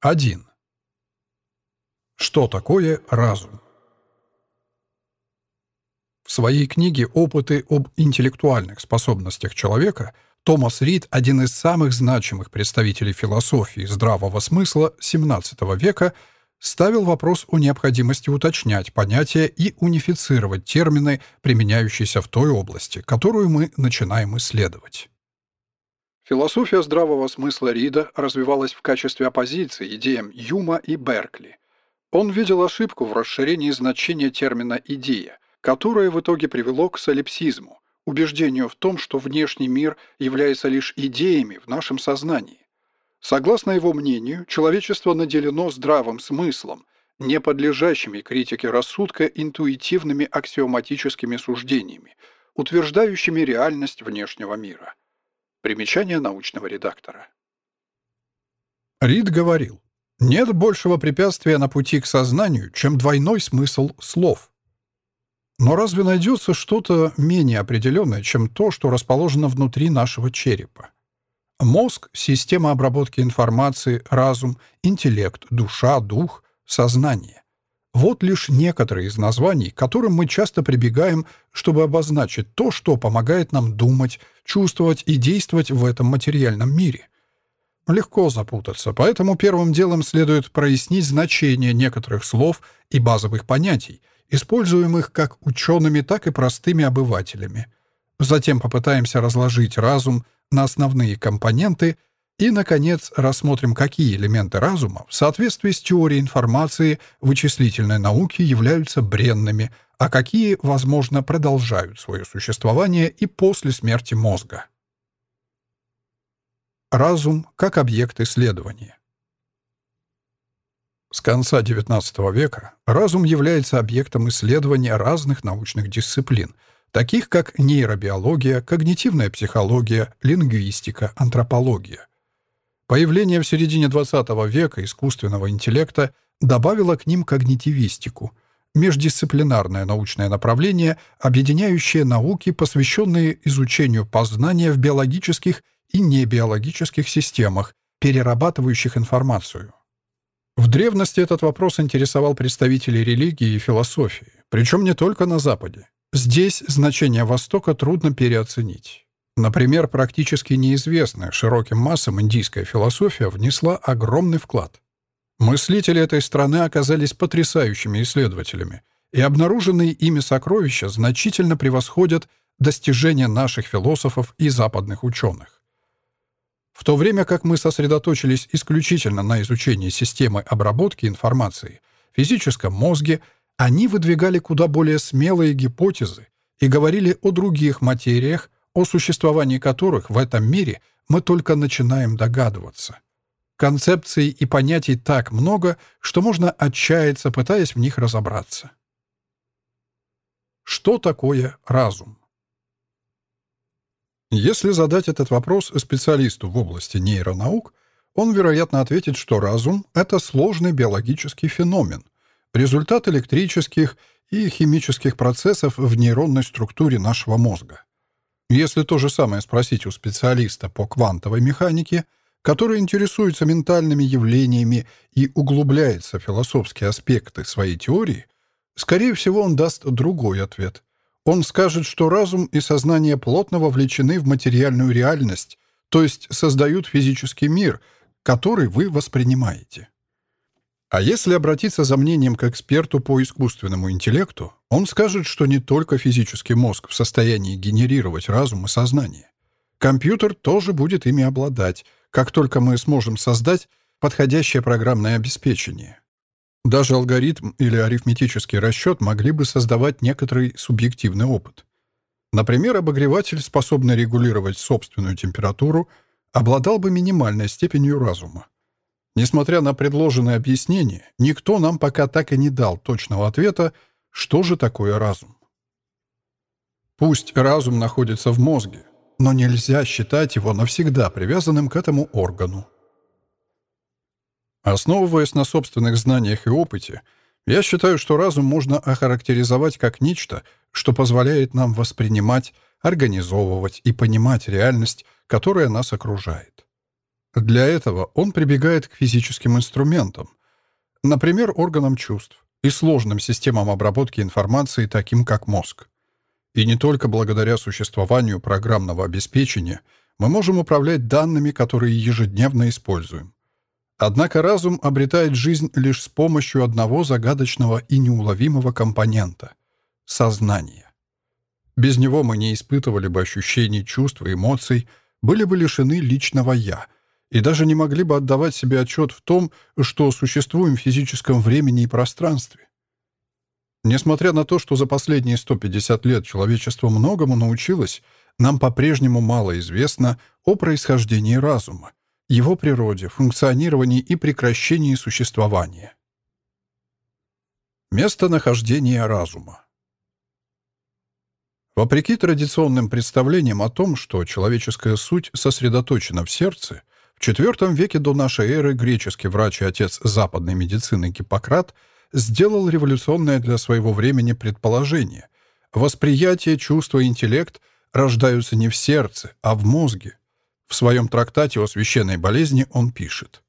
1. Что такое разум? В своей книге «Опыты об интеллектуальных способностях человека» Томас Рид, один из самых значимых представителей философии здравого смысла XVII века, ставил вопрос о необходимости уточнять понятия и унифицировать термины, применяющиеся в той области, которую мы начинаем исследовать. Философия здравого смысла Рида развивалась в качестве оппозиции идеям Юма и Беркли. Он видел ошибку в расширении значения термина «идея», которое в итоге привело к солипсизму, убеждению в том, что внешний мир является лишь идеями в нашем сознании. Согласно его мнению, человечество наделено здравым смыслом, не подлежащими критике рассудка интуитивными аксиоматическими суждениями, утверждающими реальность внешнего мира. Примечание научного редактора. Рид говорил, «Нет большего препятствия на пути к сознанию, чем двойной смысл слов». Но разве найдется что-то менее определенное, чем то, что расположено внутри нашего черепа? Мозг — система обработки информации, разум, интеллект, душа, дух, сознание. Вот лишь некоторые из названий, к которым мы часто прибегаем, чтобы обозначить то, что помогает нам думать, чувствовать и действовать в этом материальном мире. Легко запутаться, поэтому первым делом следует прояснить значение некоторых слов и базовых понятий, используемых как учеными, так и простыми обывателями. Затем попытаемся разложить разум на основные компоненты – и, наконец, рассмотрим, какие элементы разума в соответствии с теорией информации вычислительной науки являются бренными, а какие, возможно, продолжают свое существование и после смерти мозга. Разум как объект исследования. С конца XIX века разум является объектом исследования разных научных дисциплин, таких как нейробиология, когнитивная психология, лингвистика, антропология. Появление в середине XX века искусственного интеллекта добавило к ним когнитивистику — междисциплинарное научное направление, объединяющее науки, посвященные изучению познания в биологических и небиологических системах, перерабатывающих информацию. В древности этот вопрос интересовал представителей религии и философии, причем не только на Западе. Здесь значение Востока трудно переоценить. Например, практически неизвестная широким массам индийская философия внесла огромный вклад. Мыслители этой страны оказались потрясающими исследователями, и обнаруженные ими сокровища значительно превосходят достижения наших философов и западных ученых. В то время как мы сосредоточились исключительно на изучении системы обработки информации в физическом мозге, они выдвигали куда более смелые гипотезы и говорили о других материях, о существовании которых в этом мире мы только начинаем догадываться. Концепций и понятий так много, что можно отчаяться, пытаясь в них разобраться. Что такое разум? Если задать этот вопрос специалисту в области нейронаук, он, вероятно, ответит, что разум — это сложный биологический феномен, результат электрических и химических процессов в нейронной структуре нашего мозга. Если то же самое спросить у специалиста по квантовой механике, который интересуется ментальными явлениями и углубляется в философские аспекты своей теории, скорее всего, он даст другой ответ. Он скажет, что разум и сознание плотно вовлечены в материальную реальность, то есть создают физический мир, который вы воспринимаете. А если обратиться за мнением к эксперту по искусственному интеллекту, он скажет, что не только физический мозг в состоянии генерировать разум и сознание. Компьютер тоже будет ими обладать, как только мы сможем создать подходящее программное обеспечение. Даже алгоритм или арифметический расчет могли бы создавать некоторый субъективный опыт. Например, обогреватель, способный регулировать собственную температуру, обладал бы минимальной степенью разума. Несмотря на предложенное объяснение, никто нам пока так и не дал точного ответа, что же такое разум. Пусть разум находится в мозге, но нельзя считать его навсегда привязанным к этому органу. Основываясь на собственных знаниях и опыте, я считаю, что разум можно охарактеризовать как нечто, что позволяет нам воспринимать, организовывать и понимать реальность, которая нас окружает. Для этого он прибегает к физическим инструментам, например, органам чувств и сложным системам обработки информации, таким как мозг. И не только благодаря существованию программного обеспечения мы можем управлять данными, которые ежедневно используем. Однако разум обретает жизнь лишь с помощью одного загадочного и неуловимого компонента — сознания. Без него мы не испытывали бы ощущений, чувств и эмоций, были бы лишены личного «я», и даже не могли бы отдавать себе отчет в том, что существуем в физическом времени и пространстве. Несмотря на то, что за последние 150 лет человечество многому научилось, нам по-прежнему мало известно о происхождении разума, его природе, функционировании и прекращении существования. Местонахождение разума Вопреки традиционным представлениям о том, что человеческая суть сосредоточена в сердце, в IV веке до нашей эры греческий врач и отец западной медицины Гиппократ сделал революционное для своего времени предположение. Восприятие, чувство и интеллект рождаются не в сердце, а в мозге. В своем трактате о священной болезни он пишет.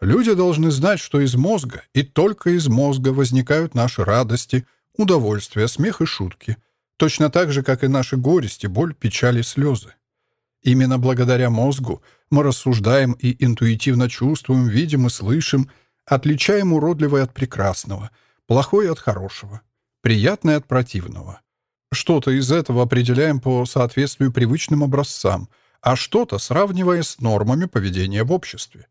«Люди должны знать, что из мозга и только из мозга возникают наши радости, удовольствия, смех и шутки, точно так же, как и наши горести, боль, печали, слезы. Именно благодаря мозгу мы рассуждаем и интуитивно чувствуем, видим и слышим, отличаем уродливое от прекрасного, плохое от хорошего, приятное от противного. Что-то из этого определяем по соответствию привычным образцам, а что-то сравнивая с нормами поведения в обществе.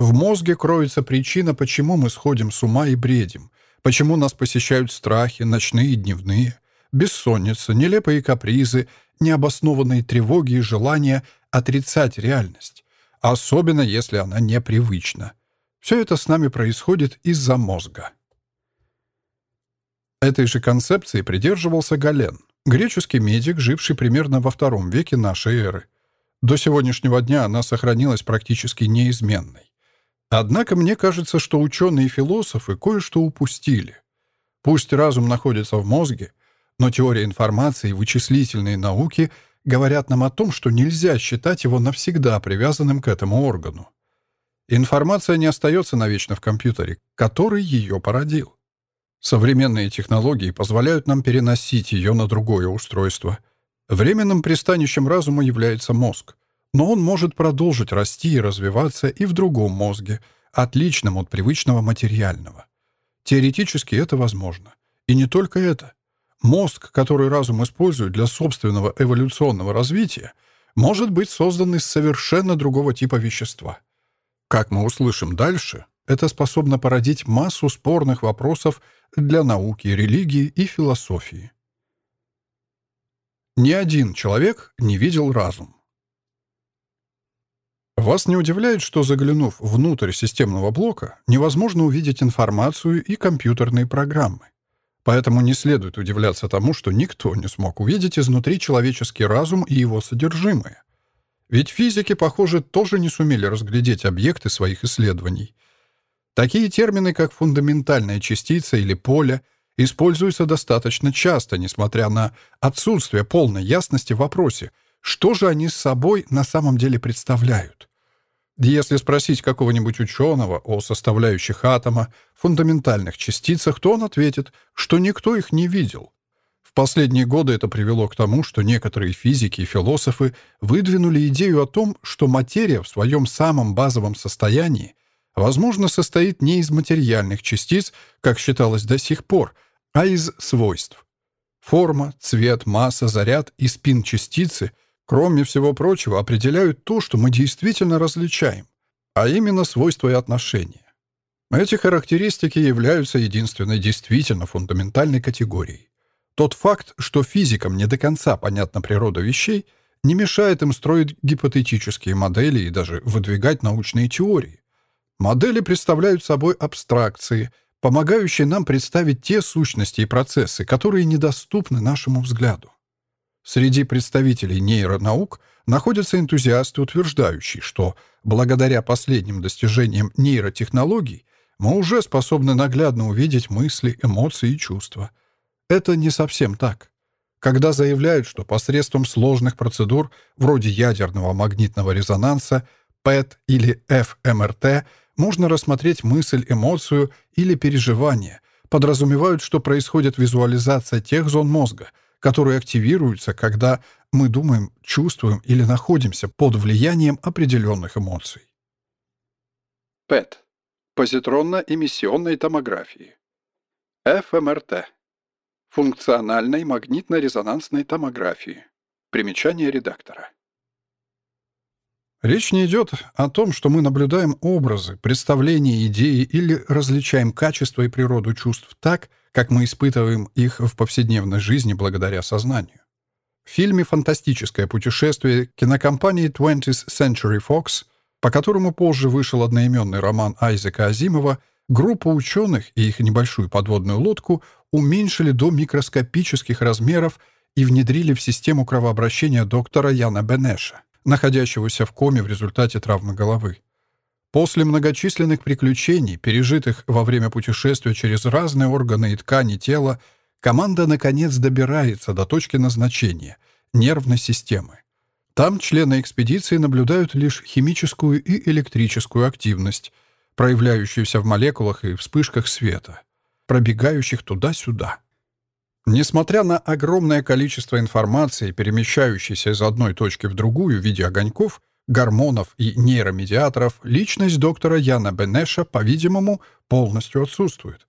В мозге кроется причина, почему мы сходим с ума и бредим, почему нас посещают страхи, ночные и дневные, бессонница, нелепые капризы, необоснованные тревоги и желания отрицать реальность, особенно если она непривычна. Все это с нами происходит из-за мозга. Этой же концепции придерживался Гален, греческий медик, живший примерно во втором веке нашей эры. До сегодняшнего дня она сохранилась практически неизменной. Однако мне кажется, что ученые и философы кое-что упустили. Пусть разум находится в мозге, но теория информации и вычислительные науки говорят нам о том, что нельзя считать его навсегда привязанным к этому органу. Информация не остается навечно в компьютере, который ее породил. Современные технологии позволяют нам переносить ее на другое устройство. Временным пристанищем разума является мозг, но он может продолжить расти и развиваться и в другом мозге, отличном от привычного материального. Теоретически это возможно. И не только это. Мозг, который разум использует для собственного эволюционного развития, может быть создан из совершенно другого типа вещества. Как мы услышим дальше, это способно породить массу спорных вопросов для науки, религии и философии. Ни один человек не видел разум. Вас не удивляет, что, заглянув внутрь системного блока, невозможно увидеть информацию и компьютерные программы. Поэтому не следует удивляться тому, что никто не смог увидеть изнутри человеческий разум и его содержимое. Ведь физики, похоже, тоже не сумели разглядеть объекты своих исследований. Такие термины, как фундаментальная частица или поле, используются достаточно часто, несмотря на отсутствие полной ясности в вопросе, что же они с собой на самом деле представляют. Если спросить какого-нибудь ученого о составляющих атома, фундаментальных частицах, то он ответит, что никто их не видел. В последние годы это привело к тому, что некоторые физики и философы выдвинули идею о том, что материя в своем самом базовом состоянии, возможно, состоит не из материальных частиц, как считалось до сих пор, а из свойств. Форма, цвет, масса, заряд и спин частицы — кроме всего прочего, определяют то, что мы действительно различаем, а именно свойства и отношения. Эти характеристики являются единственной действительно фундаментальной категорией. Тот факт, что физикам не до конца понятна природа вещей, не мешает им строить гипотетические модели и даже выдвигать научные теории. Модели представляют собой абстракции, помогающие нам представить те сущности и процессы, которые недоступны нашему взгляду. Среди представителей нейронаук находятся энтузиасты, утверждающие, что благодаря последним достижениям нейротехнологий мы уже способны наглядно увидеть мысли, эмоции и чувства. Это не совсем так. Когда заявляют, что посредством сложных процедур, вроде ядерного магнитного резонанса, ПЭТ или ФМРТ можно рассмотреть мысль, эмоцию или переживание, подразумевают, что происходит визуализация тех зон мозга, которые активируются, когда мы думаем, чувствуем или находимся под влиянием определенных эмоций. ПЭТ. Позитронно-эмиссионной томографии. ФМРТ. Функциональной магнитно-резонансной томографии. Примечание редактора. Речь не идет о том, что мы наблюдаем образы, представления, идеи или различаем качество и природу чувств так, как мы испытываем их в повседневной жизни благодаря сознанию. В фильме «Фантастическое путешествие» кинокомпании 20th Century Fox, по которому позже вышел одноименный роман Айзека Азимова, группа ученых и их небольшую подводную лодку уменьшили до микроскопических размеров и внедрили в систему кровообращения доктора Яна Бенеша находящегося в коме в результате травмы головы. После многочисленных приключений, пережитых во время путешествия через разные органы и ткани тела, команда наконец добирается до точки назначения — нервной системы. Там члены экспедиции наблюдают лишь химическую и электрическую активность, проявляющуюся в молекулах и вспышках света, пробегающих туда-сюда. Несмотря на огромное количество информации, перемещающейся из одной точки в другую в виде огоньков, гормонов и нейромедиаторов, личность доктора Яна Бенеша, по-видимому, полностью отсутствует.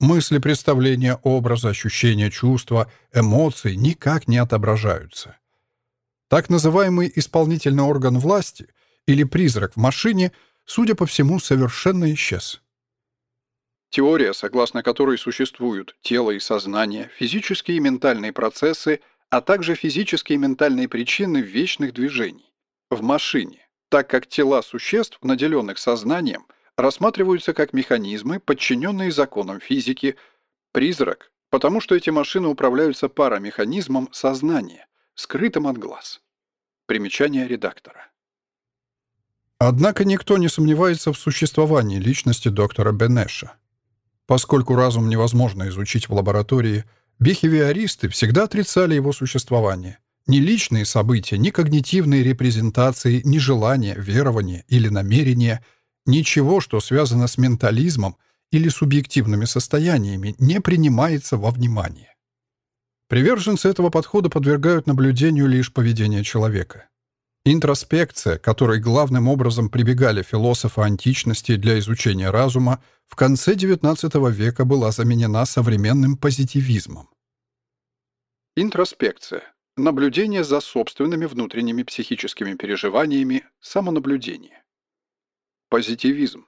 Мысли, представления, образы, ощущения, чувства, эмоции никак не отображаются. Так называемый исполнительный орган власти или призрак в машине, судя по всему, совершенно исчез. Теория, согласно которой существуют тело и сознание, физические и ментальные процессы, а также физические и ментальные причины вечных движений. В машине, так как тела существ, наделенных сознанием, рассматриваются как механизмы, подчиненные законам физики, призрак, потому что эти машины управляются парамеханизмом сознания, скрытым от глаз. Примечание редактора. Однако никто не сомневается в существовании личности доктора Бенеша. Поскольку разум невозможно изучить в лаборатории, бихевиористы всегда отрицали его существование. Ни личные события, ни когнитивные репрезентации, ни желания, верования или намерения, ничего, что связано с ментализмом или субъективными состояниями, не принимается во внимание. Приверженцы этого подхода подвергают наблюдению лишь поведение человека. Интроспекция, которой главным образом прибегали философы античности для изучения разума, в конце XIX века была заменена современным позитивизмом. Интроспекция. Наблюдение за собственными внутренними психическими переживаниями, самонаблюдение. Позитивизм.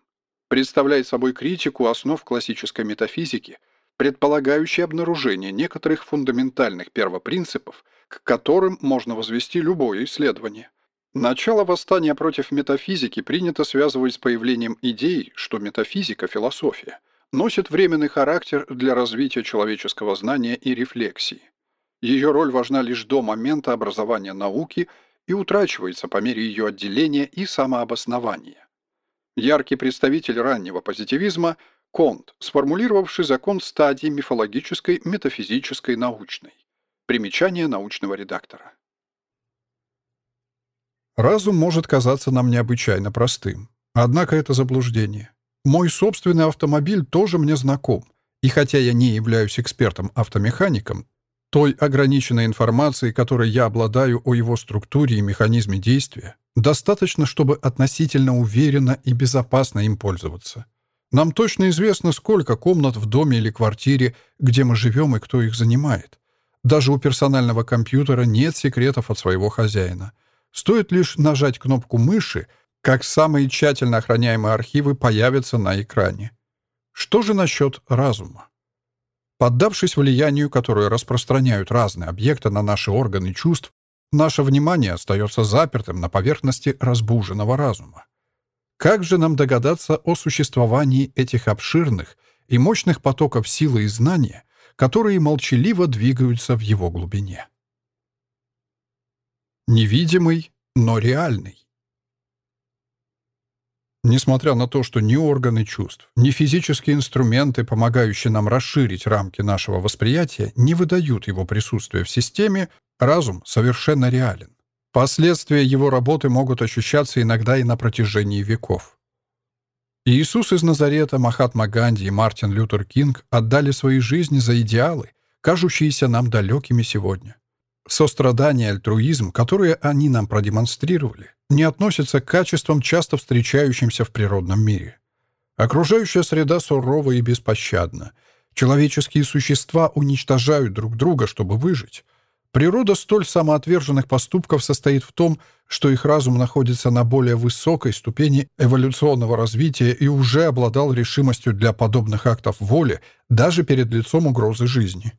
Представляет собой критику основ классической метафизики, предполагающей обнаружение некоторых фундаментальных первопринципов, к которым можно возвести любое исследование. Начало восстания против метафизики принято связывать с появлением идей, что метафизика, философия, носит временный характер для развития человеческого знания и рефлексии. Ее роль важна лишь до момента образования науки и утрачивается по мере ее отделения и самообоснования. Яркий представитель раннего позитивизма – Конт, сформулировавший закон стадии мифологической, метафизической, научной. Примечание научного редактора. Разум может казаться нам необычайно простым. Однако это заблуждение. Мой собственный автомобиль тоже мне знаком. И хотя я не являюсь экспертом-автомехаником, той ограниченной информации, которой я обладаю о его структуре и механизме действия, достаточно, чтобы относительно уверенно и безопасно им пользоваться. Нам точно известно, сколько комнат в доме или квартире, где мы живем и кто их занимает. Даже у персонального компьютера нет секретов от своего хозяина — Стоит лишь нажать кнопку мыши, как самые тщательно охраняемые архивы появятся на экране. Что же насчет разума? Поддавшись влиянию, которое распространяют разные объекты на наши органы чувств, наше внимание остается запертым на поверхности разбуженного разума. Как же нам догадаться о существовании этих обширных и мощных потоков силы и знания, которые молчаливо двигаются в его глубине? Невидимый, но реальный. Несмотря на то, что ни органы чувств, ни физические инструменты, помогающие нам расширить рамки нашего восприятия, не выдают его присутствие в системе, разум совершенно реален. Последствия его работы могут ощущаться иногда и на протяжении веков. Иисус из Назарета, Махатма Ганди и Мартин Лютер Кинг отдали свои жизни за идеалы, кажущиеся нам далекими сегодня. Сострадание и альтруизм, которые они нам продемонстрировали, не относятся к качествам, часто встречающимся в природном мире. Окружающая среда сурова и беспощадна. Человеческие существа уничтожают друг друга, чтобы выжить. Природа столь самоотверженных поступков состоит в том, что их разум находится на более высокой ступени эволюционного развития и уже обладал решимостью для подобных актов воли даже перед лицом угрозы жизни.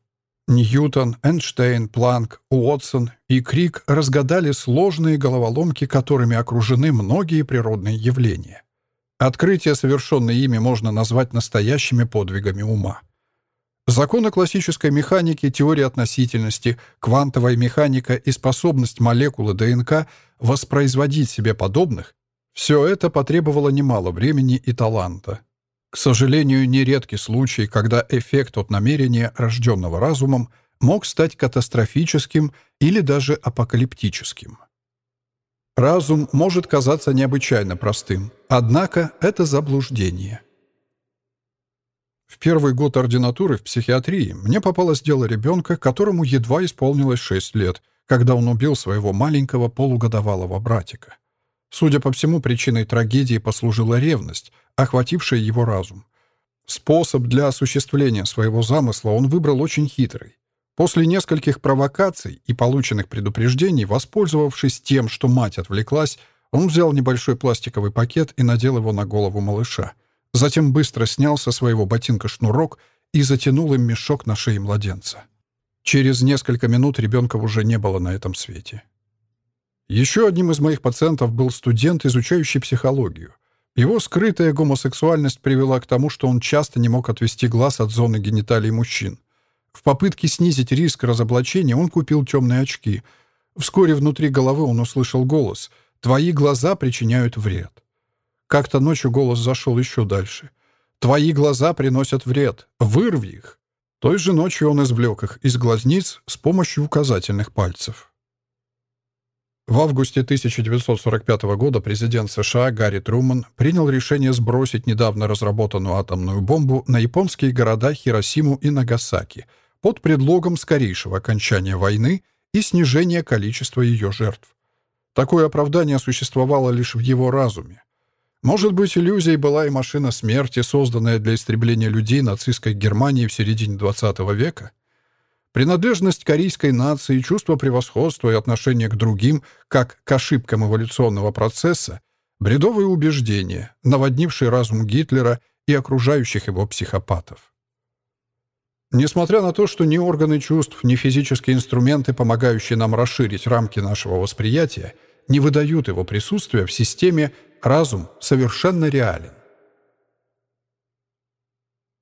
Ньютон, Эйнштейн, Планк, Уотсон и Крик разгадали сложные головоломки, которыми окружены многие природные явления. Открытия, совершенные ими, можно назвать настоящими подвигами ума. Законы классической механики, теория относительности, квантовая механика и способность молекулы ДНК воспроизводить себе подобных — все это потребовало немало времени и таланта. К сожалению, нередки случаи, когда эффект от намерения, рожденного разумом, мог стать катастрофическим или даже апокалиптическим. Разум может казаться необычайно простым, однако это заблуждение. В первый год ординатуры в психиатрии мне попалось дело ребенка, которому едва исполнилось 6 лет, когда он убил своего маленького полугодовалого братика. Судя по всему, причиной трагедии послужила ревность, охватившая его разум. Способ для осуществления своего замысла он выбрал очень хитрый. После нескольких провокаций и полученных предупреждений, воспользовавшись тем, что мать отвлеклась, он взял небольшой пластиковый пакет и надел его на голову малыша. Затем быстро снял со своего ботинка шнурок и затянул им мешок на шее младенца. Через несколько минут ребенка уже не было на этом свете. Еще одним из моих пациентов был студент, изучающий психологию. Его скрытая гомосексуальность привела к тому, что он часто не мог отвести глаз от зоны гениталий мужчин. В попытке снизить риск разоблачения он купил темные очки. Вскоре внутри головы он услышал голос «Твои глаза причиняют вред». Как-то ночью голос зашел еще дальше. «Твои глаза приносят вред. Вырви их». Той же ночью он извлек их из глазниц с помощью указательных пальцев. В августе 1945 года президент США Гарри Труман принял решение сбросить недавно разработанную атомную бомбу на японские города Хиросиму и Нагасаки под предлогом скорейшего окончания войны и снижения количества ее жертв. Такое оправдание существовало лишь в его разуме. Может быть, иллюзией была и машина смерти, созданная для истребления людей нацистской Германии в середине XX века? Принадлежность корейской нации, чувство превосходства и отношение к другим, как к ошибкам эволюционного процесса, бредовые убеждения, наводнившие разум Гитлера и окружающих его психопатов. Несмотря на то, что ни органы чувств, ни физические инструменты, помогающие нам расширить рамки нашего восприятия, не выдают его присутствия в системе, разум совершенно реален.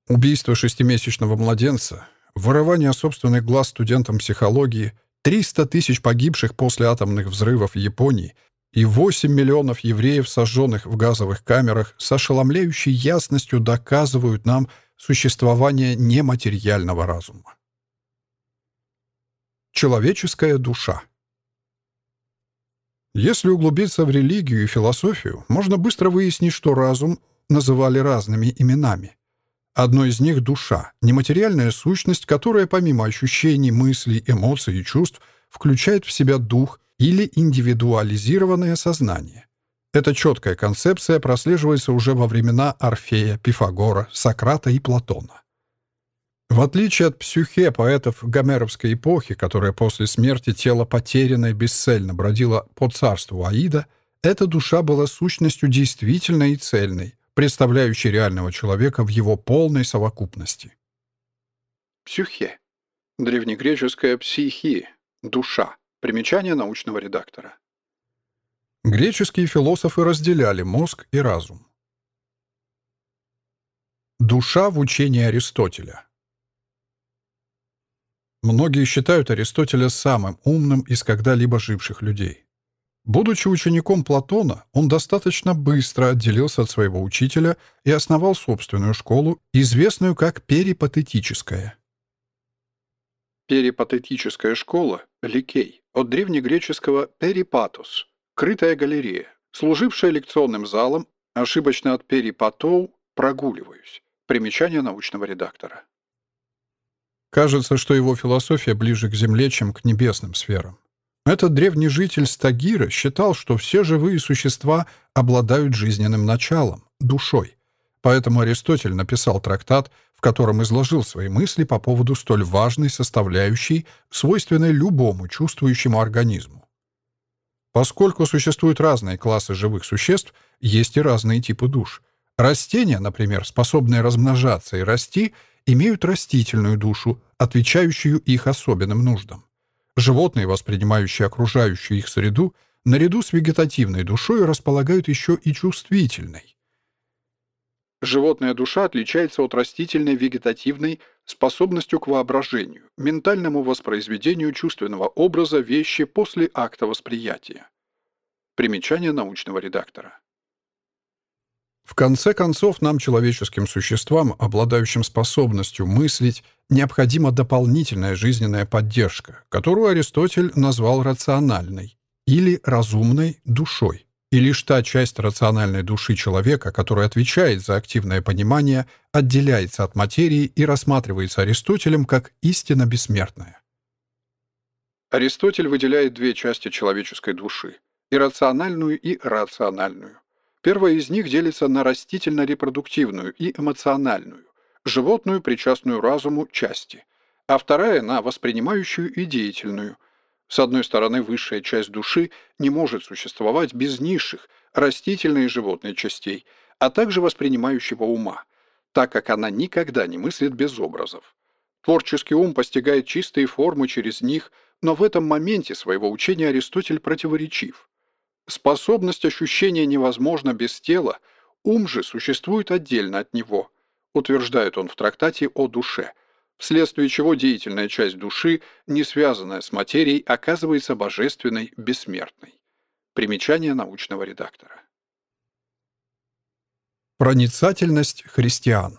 Убийство шестимесячного младенца вырывание собственных глаз студентам психологии, 300 тысяч погибших после атомных взрывов в Японии и 8 миллионов евреев, сожженных в газовых камерах, с ошеломляющей ясностью доказывают нам существование нематериального разума. Человеческая душа Если углубиться в религию и философию, можно быстро выяснить, что разум называли разными именами. Одно из них — душа, нематериальная сущность, которая помимо ощущений, мыслей, эмоций и чувств включает в себя дух или индивидуализированное сознание. Эта четкая концепция прослеживается уже во времена Орфея, Пифагора, Сократа и Платона. В отличие от псюхе поэтов гомеровской эпохи, которая после смерти тела потерянное бесцельно бродила по царству Аида, эта душа была сущностью действительной и цельной, представляющий реального человека в его полной совокупности. Псюхе. Древнегреческая психи. Душа. Примечание научного редактора. Греческие философы разделяли мозг и разум. Душа в учении Аристотеля. Многие считают Аристотеля самым умным из когда-либо живших людей. Будучи учеником Платона, он достаточно быстро отделился от своего учителя и основал собственную школу, известную как перипатетическая. Перипатетическая школа – ликей, от древнегреческого «перипатос» – крытая галерея, служившая лекционным залом, ошибочно от «перипатоу» – прогуливаюсь. Примечание научного редактора. Кажется, что его философия ближе к Земле, чем к небесным сферам. Этот древний житель Стагира считал, что все живые существа обладают жизненным началом, душой. Поэтому Аристотель написал трактат, в котором изложил свои мысли по поводу столь важной составляющей, свойственной любому чувствующему организму. Поскольку существуют разные классы живых существ, есть и разные типы душ. Растения, например, способные размножаться и расти, имеют растительную душу, отвечающую их особенным нуждам. Животные, воспринимающие окружающую их среду, наряду с вегетативной душой располагают еще и чувствительной. Животная душа отличается от растительной вегетативной способностью к воображению, ментальному воспроизведению чувственного образа вещи после акта восприятия. Примечание научного редактора. В конце концов, нам, человеческим существам, обладающим способностью мыслить, необходима дополнительная жизненная поддержка, которую Аристотель назвал рациональной или разумной душой. И лишь та часть рациональной души человека, которая отвечает за активное понимание, отделяется от материи и рассматривается Аристотелем как истинно бессмертная. Аристотель выделяет две части человеческой души – иррациональную и рациональную. Первая из них делится на растительно-репродуктивную и эмоциональную, животную, причастную разуму, части, а вторая – на воспринимающую и деятельную. С одной стороны, высшая часть души не может существовать без низших, растительной и животной частей, а также воспринимающего ума, так как она никогда не мыслит без образов. Творческий ум постигает чистые формы через них, но в этом моменте своего учения Аристотель противоречив. Способность ощущения невозможна без тела, ум же существует отдельно от него, утверждает он в трактате о душе, вследствие чего деятельная часть души, не связанная с материей, оказывается божественной, бессмертной. Примечание научного редактора. Проницательность христиан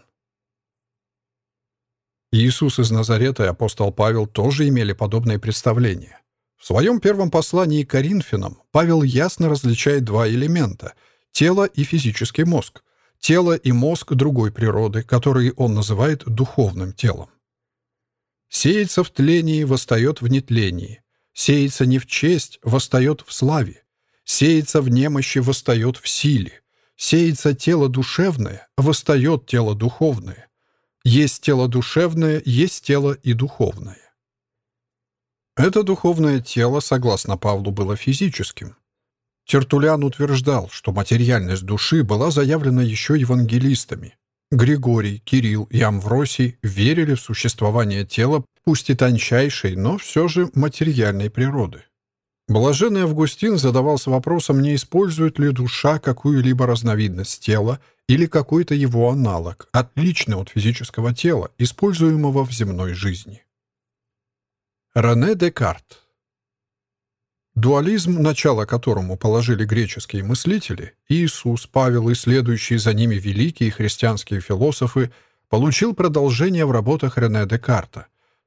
Иисус из Назарета и апостол Павел тоже имели подобные представления. В своем первом послании к Коринфянам Павел ясно различает два элемента – тело и физический мозг, тело и мозг другой природы, которые он называет духовным телом. «Сеется в тлении, восстает в нетлении. Сеется не в честь, восстает в славе. Сеется в немощи, восстает в силе. Сеется тело душевное, восстает тело духовное. Есть тело душевное, есть тело и духовное. Это духовное тело, согласно Павлу, было физическим. Тертулян утверждал, что материальность души была заявлена еще евангелистами. Григорий, Кирилл и Амвросий верили в существование тела, пусть и тончайшей, но все же материальной природы. Блаженный Августин задавался вопросом, не использует ли душа какую-либо разновидность тела или какой-то его аналог, отличный от физического тела, используемого в земной жизни. Рене Декарт Дуализм, начало которому положили греческие мыслители, Иисус, Павел и следующие за ними великие христианские философы, получил продолжение в работах Рене Декарта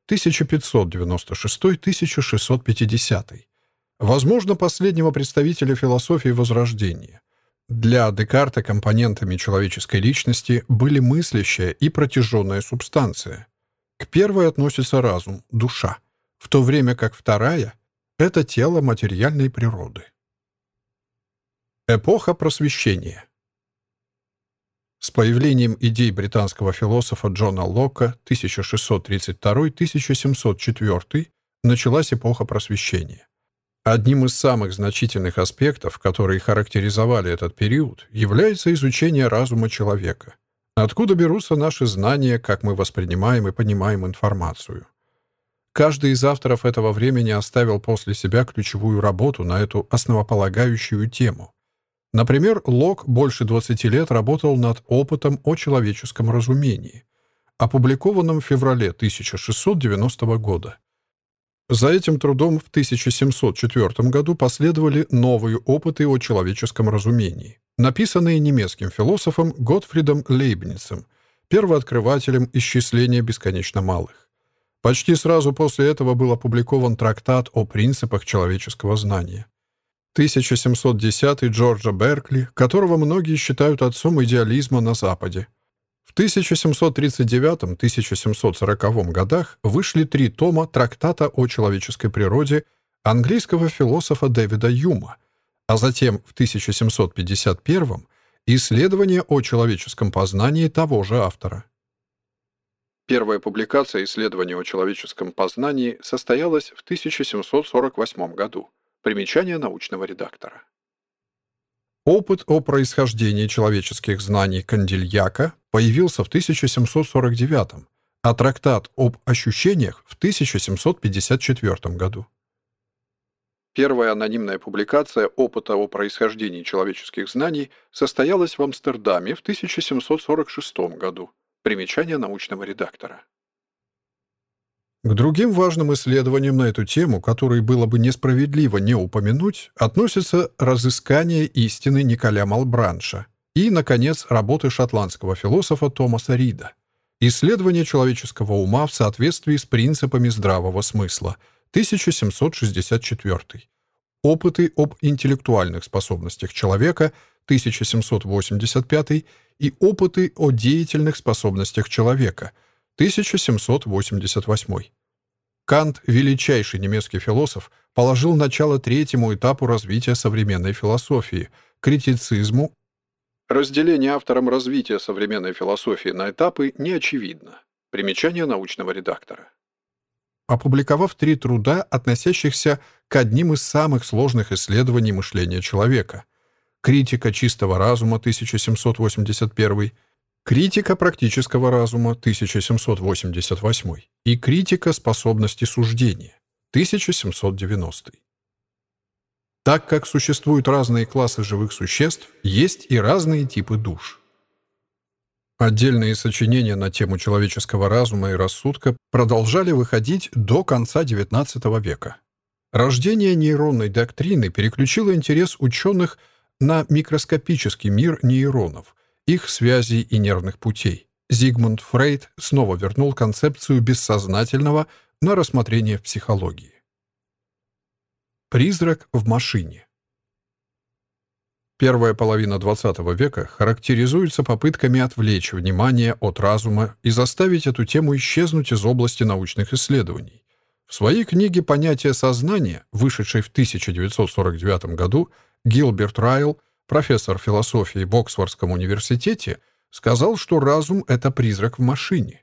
1596-1650, возможно, последнего представителя философии Возрождения. Для Декарта компонентами человеческой личности были мыслящая и протяженная субстанция. К первой относится разум, душа – в то время как вторая — это тело материальной природы. Эпоха просвещения С появлением идей британского философа Джона Лока 1632-1704 началась эпоха просвещения. Одним из самых значительных аспектов, которые характеризовали этот период, является изучение разума человека. Откуда берутся наши знания, как мы воспринимаем и понимаем информацию. Каждый из авторов этого времени оставил после себя ключевую работу на эту основополагающую тему. Например, Лок больше 20 лет работал над опытом о человеческом разумении, опубликованном в феврале 1690 года. За этим трудом в 1704 году последовали новые опыты о человеческом разумении, написанные немецким философом Готфридом Лейбницем, первооткрывателем исчисления бесконечно малых. Почти сразу после этого был опубликован трактат о принципах человеческого знания. 1710 Джорджа Беркли, которого многие считают отцом идеализма на Западе. В 1739-1740 годах вышли три тома трактата о человеческой природе английского философа Дэвида Юма, а затем в 1751 исследование о человеческом познании того же автора. Первая публикация исследования о человеческом познании состоялась в 1748 году. Примечание научного редактора. Опыт о происхождении человеческих знаний Кандильяка появился в 1749, а трактат об ощущениях в 1754 году. Первая анонимная публикация опыта о происхождении человеческих знаний состоялась в Амстердаме в 1746 году. Примечание научного редактора. К другим важным исследованиям на эту тему, которые было бы несправедливо не упомянуть, относятся разыскание истины Николя Малбранша и, наконец, работы шотландского философа Томаса Рида. Исследование человеческого ума в соответствии с принципами здравого смысла, 1764. Опыты об интеллектуальных способностях человека, 1785 и опыты о деятельных способностях человека, 1788. Кант, величайший немецкий философ, положил начало третьему этапу развития современной философии — критицизму. Разделение автором развития современной философии на этапы не очевидно. Примечание научного редактора. Опубликовав три труда, относящихся к одним из самых сложных исследований мышления человека — «Критика чистого разума» 1781 Критика практического разума 1788 и критика способности суждения 1790. Так как существуют разные классы живых существ, есть и разные типы душ. Отдельные сочинения на тему человеческого разума и рассудка продолжали выходить до конца XIX века. Рождение нейронной доктрины переключило интерес ученых на микроскопический мир нейронов – их связей и нервных путей. Зигмунд Фрейд снова вернул концепцию бессознательного на рассмотрение в психологии. Призрак в машине. Первая половина XX века характеризуется попытками отвлечь внимание от разума и заставить эту тему исчезнуть из области научных исследований. В своей книге «Понятие сознания», вышедшей в 1949 году, Гилберт Райл – профессор философии в Оксфордском университете, сказал, что разум — это призрак в машине.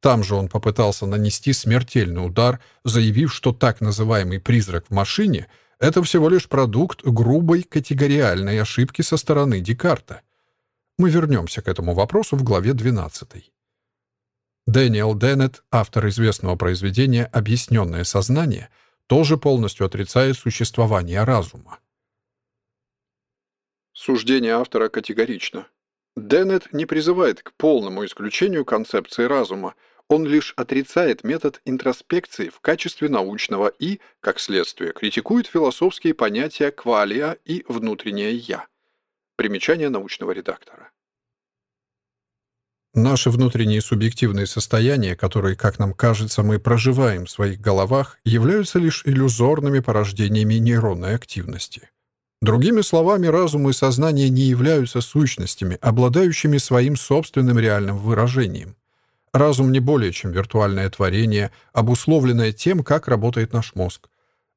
Там же он попытался нанести смертельный удар, заявив, что так называемый призрак в машине — это всего лишь продукт грубой категориальной ошибки со стороны Декарта. Мы вернемся к этому вопросу в главе 12. Дэниел Деннет, автор известного произведения «Объясненное сознание», тоже полностью отрицает существование разума. Суждение автора категорично. Деннет не призывает к полному исключению концепции разума, он лишь отрицает метод интроспекции в качестве научного и, как следствие, критикует философские понятия квалия и внутреннее «я». Примечание научного редактора. Наши внутренние субъективные состояния, которые, как нам кажется, мы проживаем в своих головах, являются лишь иллюзорными порождениями нейронной активности. Другими словами, разум и сознание не являются сущностями, обладающими своим собственным реальным выражением. Разум не более чем виртуальное творение, обусловленное тем, как работает наш мозг.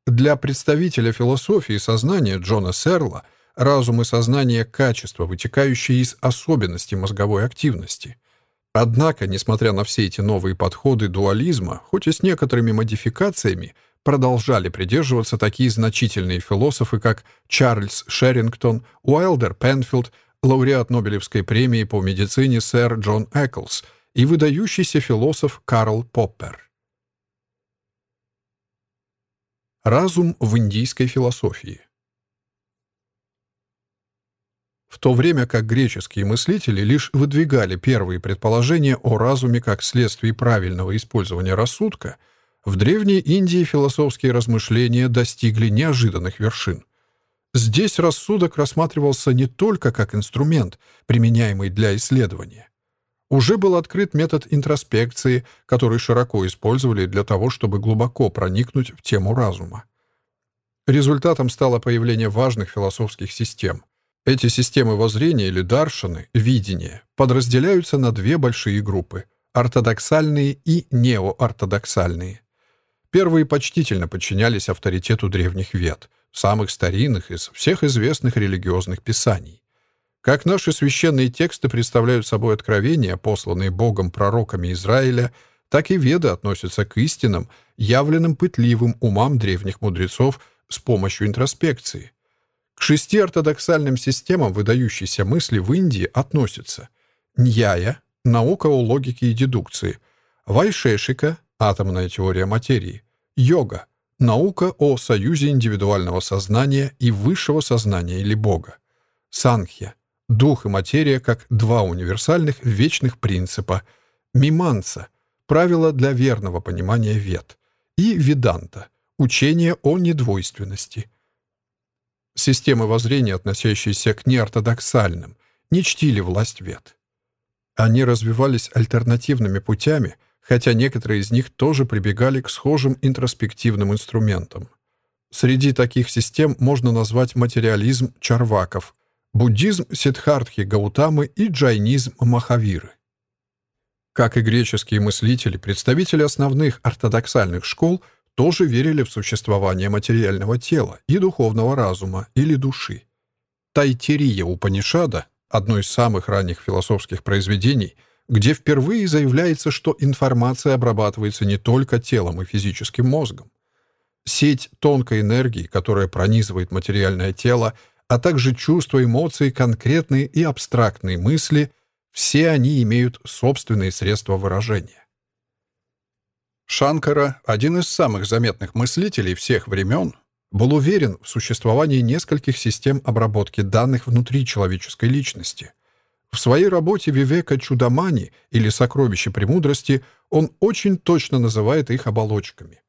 Для представителя философии сознания Джона Серла разум и сознание — качества, вытекающие из особенностей мозговой активности. Однако, несмотря на все эти новые подходы дуализма, хоть и с некоторыми модификациями, продолжали придерживаться такие значительные философы, как Чарльз Шерингтон, Уайлдер Пенфилд, лауреат Нобелевской премии по медицине сэр Джон Эклс и выдающийся философ Карл Поппер. Разум в индийской философии В то время как греческие мыслители лишь выдвигали первые предположения о разуме как следствии правильного использования рассудка – в Древней Индии философские размышления достигли неожиданных вершин. Здесь рассудок рассматривался не только как инструмент, применяемый для исследования. Уже был открыт метод интроспекции, который широко использовали для того, чтобы глубоко проникнуть в тему разума. Результатом стало появление важных философских систем. Эти системы воззрения или даршаны, видения, подразделяются на две большие группы – ортодоксальные и неоортодоксальные. Первые почтительно подчинялись авторитету древних вет, самых старинных из всех известных религиозных писаний. Как наши священные тексты представляют собой откровения, посланные Богом пророками Израиля, так и веды относятся к истинам, явленным пытливым умам древних мудрецов с помощью интроспекции. К шести ортодоксальным системам выдающейся мысли в Индии относятся Ньяя — наука о логике и дедукции, Вайшешика — атомная теория материи, йога — наука о союзе индивидуального сознания и высшего сознания или Бога, Санхья дух и материя как два универсальных вечных принципа, миманса — правило для верного понимания вед, и веданта — учение о недвойственности. Системы воззрения, относящиеся к неортодоксальным, не чтили власть вед. Они развивались альтернативными путями, хотя некоторые из них тоже прибегали к схожим интроспективным инструментам. Среди таких систем можно назвать материализм чарваков, буддизм Сиддхартхи Гаутамы и джайнизм Махавиры. Как и греческие мыслители, представители основных ортодоксальных школ тоже верили в существование материального тела и духовного разума или души. Тайтерия Упанишада, одно из самых ранних философских произведений, где впервые заявляется, что информация обрабатывается не только телом и физическим мозгом. Сеть тонкой энергии, которая пронизывает материальное тело, а также чувства, эмоции, конкретные и абстрактные мысли, все они имеют собственные средства выражения. Шанкара, один из самых заметных мыслителей всех времен, был уверен в существовании нескольких систем обработки данных внутри человеческой личности. В своей работе Вивека Чудамани или «Сокровище премудрости» он очень точно называет их оболочками.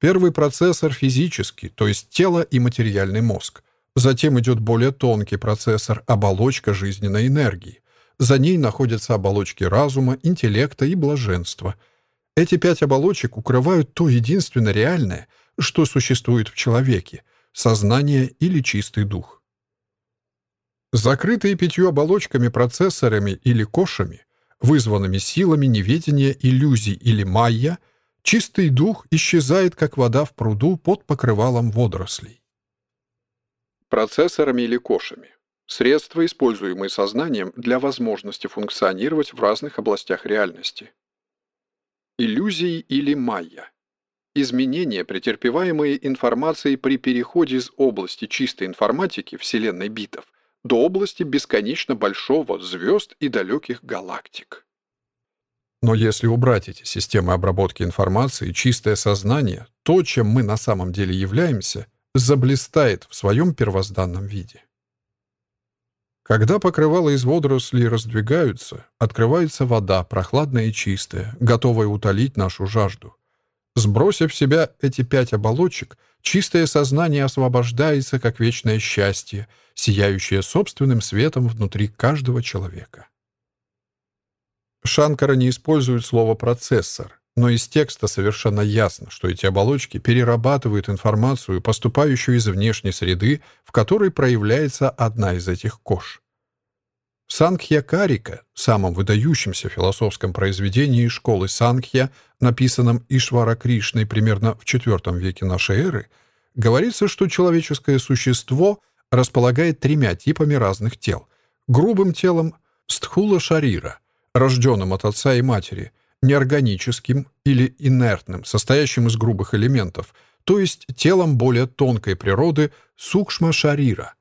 Первый процессор физический, то есть тело и материальный мозг. Затем идет более тонкий процессор — оболочка жизненной энергии. За ней находятся оболочки разума, интеллекта и блаженства. Эти пять оболочек укрывают то единственно реальное, что существует в человеке — сознание или чистый дух. Закрытые пятью оболочками процессорами или кошами, вызванными силами неведения, иллюзий или майя, чистый дух исчезает, как вода в пруду под покрывалом водорослей процессорами или кошами. Средства, используемые сознанием для возможности функционировать в разных областях реальности. Иллюзии или майя. Изменения, претерпеваемые информацией при переходе из области чистой информатики Вселенной битов до области бесконечно большого звезд и далеких галактик. Но если убрать эти системы обработки информации, чистое сознание, то, чем мы на самом деле являемся — заблистает в своем первозданном виде. Когда покрывала из водорослей раздвигаются, открывается вода, прохладная и чистая, готовая утолить нашу жажду. Сбросив в себя эти пять оболочек, чистое сознание освобождается как вечное счастье, сияющее собственным светом внутри каждого человека. Шанкара не использует слово «процессор», но из текста совершенно ясно, что эти оболочки перерабатывают информацию, поступающую из внешней среды, в которой проявляется одна из этих кож. Санкхья Карика, самом выдающемся философском произведении школы Санкхья, написанном Ишвара Кришной примерно в IV веке нашей эры, говорится, что человеческое существо располагает тремя типами разных тел. Грубым телом — стхула шарира, рожденным от отца и матери — неорганическим или инертным, состоящим из грубых элементов, то есть телом более тонкой природы сукшма-шарира.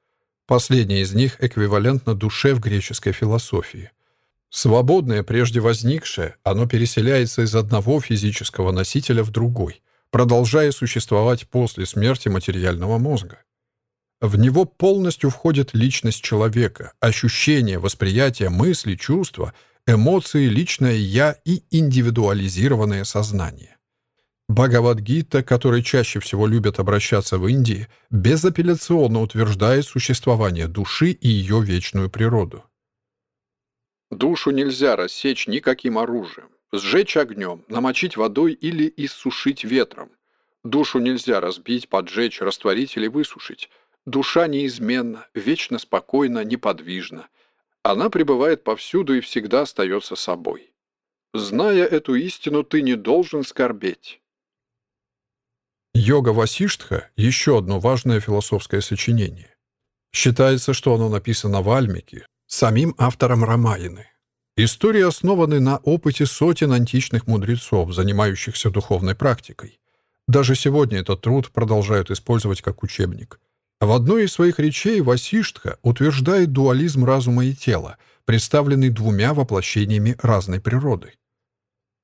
Последний из них эквивалентно душе в греческой философии. Свободное, прежде возникшее, оно переселяется из одного физического носителя в другой, продолжая существовать после смерти материального мозга. В него полностью входит личность человека, ощущения, восприятие, мысли, чувства, эмоции, личное «я» и индивидуализированное сознание. Бхагавадгита, который чаще всего любят обращаться в Индии, безапелляционно утверждает существование души и ее вечную природу. Душу нельзя рассечь никаким оружием, сжечь огнем, намочить водой или иссушить ветром. Душу нельзя разбить, поджечь, растворить или высушить. Душа неизменна, вечно спокойна, неподвижна. Она пребывает повсюду и всегда остается собой. Зная эту истину, ты не должен скорбеть. Йога Васиштха — еще одно важное философское сочинение. Считается, что оно написано в Альмике, самим автором Рамаяны. Истории основаны на опыте сотен античных мудрецов, занимающихся духовной практикой. Даже сегодня этот труд продолжают использовать как учебник. В одной из своих речей Васиштха утверждает дуализм разума и тела, представленный двумя воплощениями разной природы.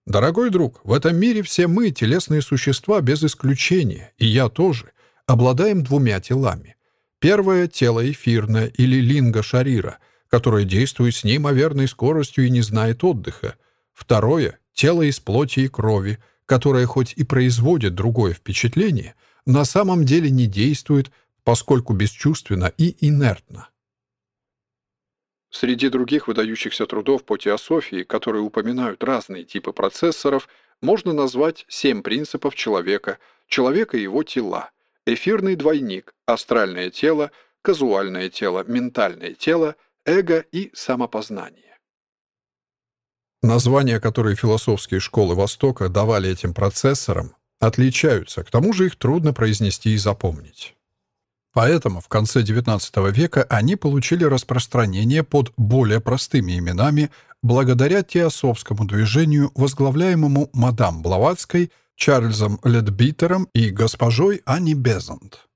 Дорогой друг, в этом мире все мы, телесные существа, без исключения, и я тоже, обладаем двумя телами. Первое — тело эфирное или линга-шарира, которое действует с неимоверной скоростью и не знает отдыха. Второе — тело из плоти и крови, которое хоть и производит другое впечатление, на самом деле не действует, поскольку бесчувственно и инертно. Среди других выдающихся трудов по теософии, которые упоминают разные типы процессоров, можно назвать «Семь принципов человека», «Человека и его тела», «Эфирный двойник», «Астральное тело», «Казуальное тело», «Ментальное тело», «Эго» и «Самопознание». Названия, которые философские школы Востока давали этим процессорам, отличаются, к тому же их трудно произнести и запомнить. Поэтому в конце XIX века они получили распространение под более простыми именами благодаря теософскому движению, возглавляемому мадам Блаватской, Чарльзом Ледбитером и госпожой Анни Безант.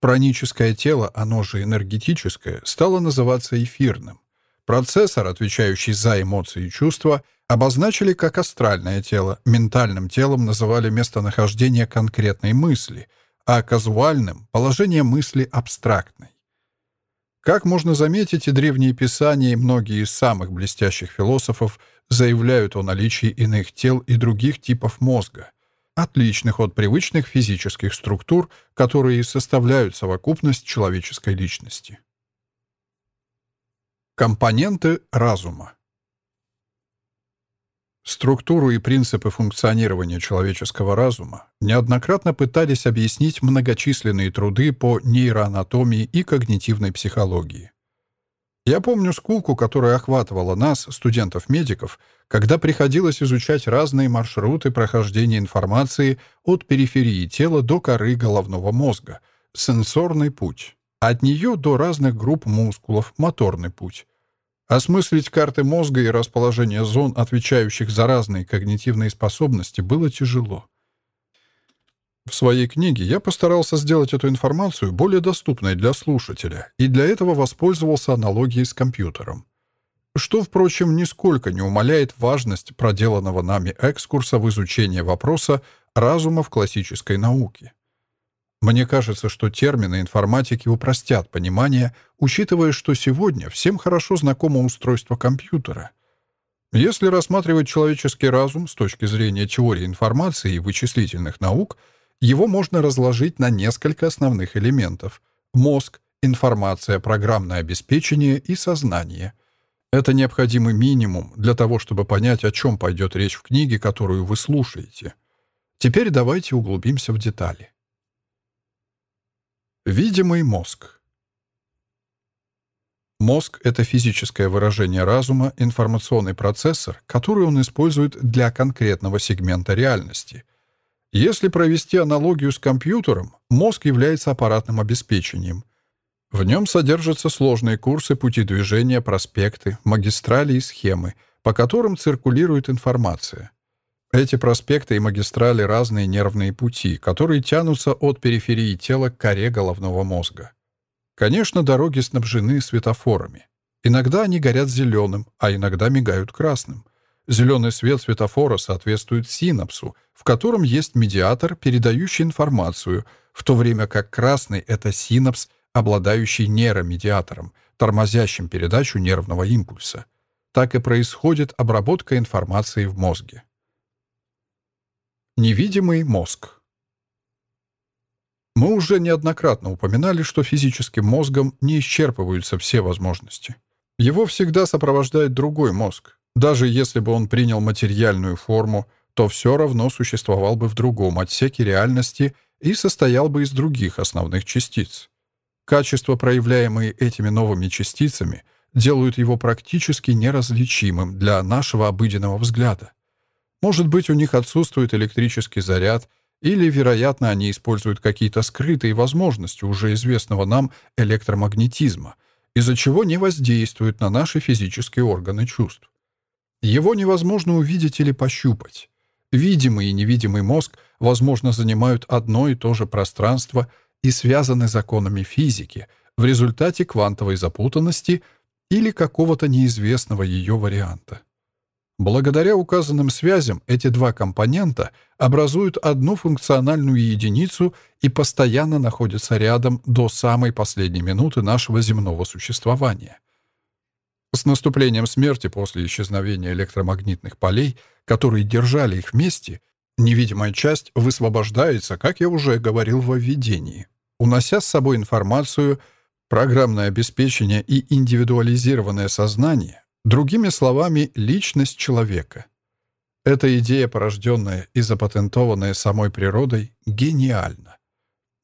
Праническое тело, оно же энергетическое, стало называться эфирным. Процессор, отвечающий за эмоции и чувства, обозначили как астральное тело, ментальным телом называли местонахождение конкретной мысли — а казуальным — положение мысли абстрактной. Как можно заметить, и древние писания, и многие из самых блестящих философов заявляют о наличии иных тел и других типов мозга, отличных от привычных физических структур, которые составляют совокупность человеческой личности. Компоненты разума Структуру и принципы функционирования человеческого разума неоднократно пытались объяснить многочисленные труды по нейроанатомии и когнитивной психологии. Я помню скуку, которая охватывала нас, студентов-медиков, когда приходилось изучать разные маршруты прохождения информации от периферии тела до коры головного мозга, сенсорный путь, от нее до разных групп мускулов, моторный путь, Осмыслить карты мозга и расположение зон, отвечающих за разные когнитивные способности, было тяжело. В своей книге я постарался сделать эту информацию более доступной для слушателя и для этого воспользовался аналогией с компьютером. Что, впрочем, нисколько не умаляет важность проделанного нами экскурса в изучение вопроса разума в классической науке. Мне кажется, что термины информатики упростят понимание, учитывая, что сегодня всем хорошо знакомо устройство компьютера. Если рассматривать человеческий разум с точки зрения теории информации и вычислительных наук, его можно разложить на несколько основных элементов — мозг, информация, программное обеспечение и сознание. Это необходимый минимум для того, чтобы понять, о чем пойдет речь в книге, которую вы слушаете. Теперь давайте углубимся в детали. Видимый мозг. Мозг — это физическое выражение разума, информационный процессор, который он использует для конкретного сегмента реальности. Если провести аналогию с компьютером, мозг является аппаратным обеспечением. В нем содержатся сложные курсы пути движения, проспекты, магистрали и схемы, по которым циркулирует информация. Эти проспекты и магистрали — разные нервные пути, которые тянутся от периферии тела к коре головного мозга. Конечно, дороги снабжены светофорами. Иногда они горят зеленым, а иногда мигают красным. Зеленый свет светофора соответствует синапсу, в котором есть медиатор, передающий информацию, в то время как красный — это синапс, обладающий нейромедиатором, тормозящим передачу нервного импульса. Так и происходит обработка информации в мозге. Невидимый мозг. Мы уже неоднократно упоминали, что физическим мозгом не исчерпываются все возможности. Его всегда сопровождает другой мозг. Даже если бы он принял материальную форму, то все равно существовал бы в другом отсеке реальности и состоял бы из других основных частиц. Качества, проявляемые этими новыми частицами, делают его практически неразличимым для нашего обыденного взгляда. Может быть, у них отсутствует электрический заряд, или, вероятно, они используют какие-то скрытые возможности уже известного нам электромагнетизма, из-за чего не воздействуют на наши физические органы чувств. Его невозможно увидеть или пощупать. Видимый и невидимый мозг, возможно, занимают одно и то же пространство и связаны законами физики в результате квантовой запутанности или какого-то неизвестного ее варианта. Благодаря указанным связям эти два компонента образуют одну функциональную единицу и постоянно находятся рядом до самой последней минуты нашего земного существования. С наступлением смерти после исчезновения электромагнитных полей, которые держали их вместе, невидимая часть высвобождается, как я уже говорил во введении, унося с собой информацию, программное обеспечение и индивидуализированное сознание, другими словами, личность человека. Эта идея, порожденная и запатентованная самой природой, гениальна.